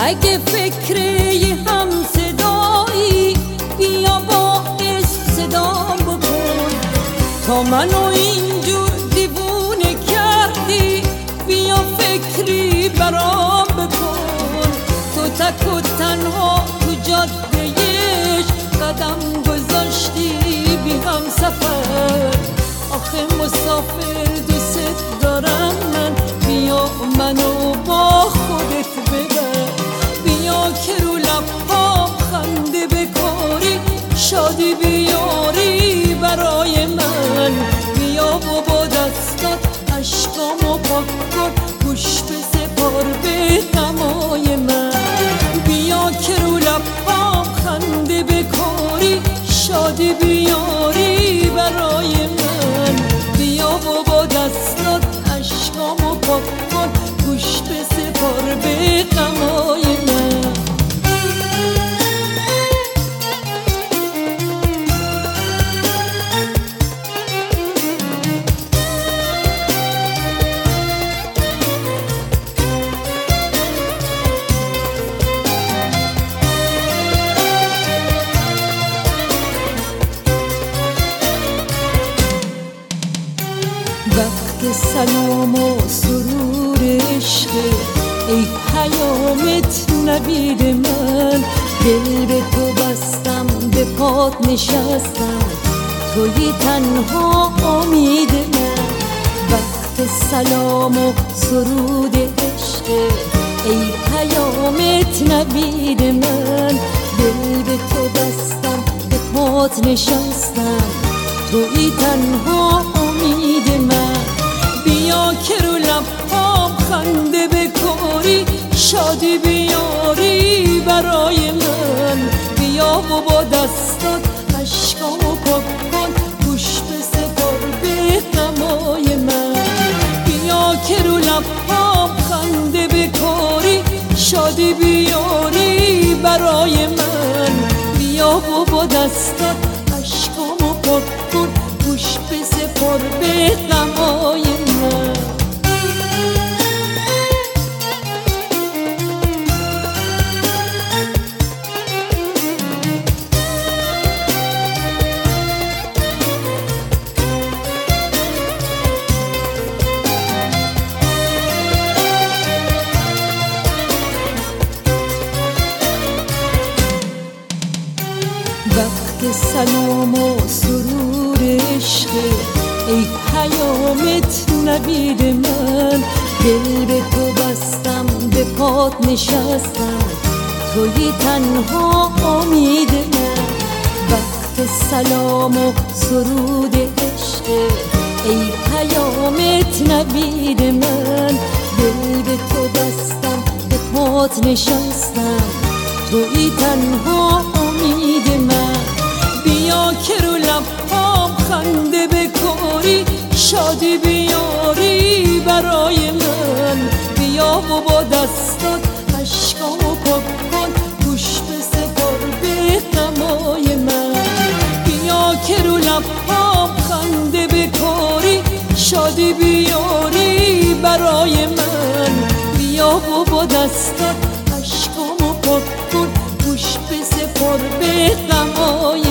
اگه فکر هم صدایی بیا با صدا بکن. تا منو اینجور دیوونه کردی بیا فکری برام بکن. تو تک و تنها تو جادهش قدم گذاشتی بی هم سفر. آخه مسافر دوست دارم من بیا منو با شادی بیاری سلام و سرور عشق. ای پیامت نبید من. دل به تو بستم به پات نشستم. توی تنها امید من. وقت سلام و سرود عشق. ای پیامت نبید من. دل به تو بستم به پات نشستم. توی تنها شادی بیاری برای من. بیا و با دستات عشقامو پاک کن. گوش به سپار به غمای من. بیا که رو لبام خنده بکاری. شادی بیاری برای من. بیا و با دستات عشقامو پاک کن. گوش به سپار به غمای سلام و سرور عشق. ای پیامت نبید من. دل به تو بستم به پات نشستم. توی تنها امید من. وقت سلام و سرود عشق. ای پیامت نبید من. دل به تو بستم به پات نشستم. توی تنها برای من. بیا و با دستات عشقامو پاک کن گوش به سپار به غمای